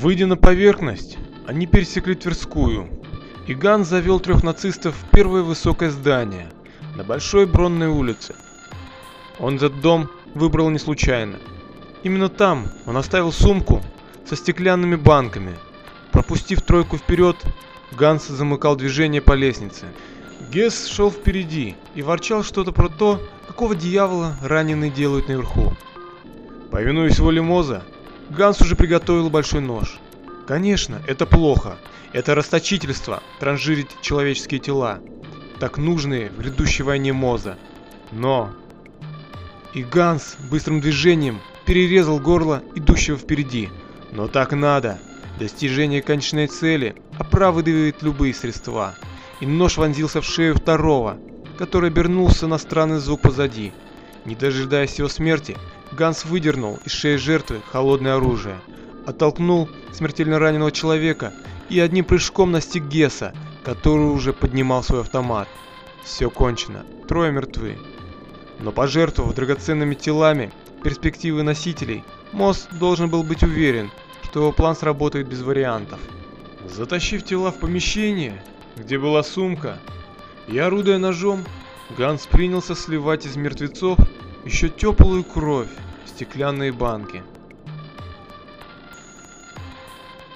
Выйдя на поверхность, они пересекли Тверскую, и Ганс завел трех нацистов в первое высокое здание на Большой Бронной улице. Он этот дом выбрал не случайно. Именно там он оставил сумку со стеклянными банками. Пропустив тройку вперед, Ганс замыкал движение по лестнице. Гесс шел впереди и ворчал что-то про то, какого дьявола раненые делают наверху. Повинуясь воле Моза, Ганс уже приготовил большой нож. Конечно, это плохо. Это расточительство, транжирить человеческие тела, так нужные в грядущей войне Моза. Но... И Ганс быстрым движением перерезал горло идущего впереди. Но так надо. Достижение конечной цели оправдывает любые средства. И нож вонзился в шею второго, который обернулся на странный звук позади. Не дожидаясь его смерти, Ганс выдернул из шеи жертвы холодное оружие, оттолкнул смертельно раненого человека и одним прыжком настиг Гесса, который уже поднимал свой автомат. Все кончено, трое мертвы. Но пожертвовав драгоценными телами перспективы носителей, Мосс должен был быть уверен, что его план сработает без вариантов. Затащив тела в помещение, где была сумка, и орудуя ножом, Ганс принялся сливать из мертвецов еще теплую кровь стеклянные банки.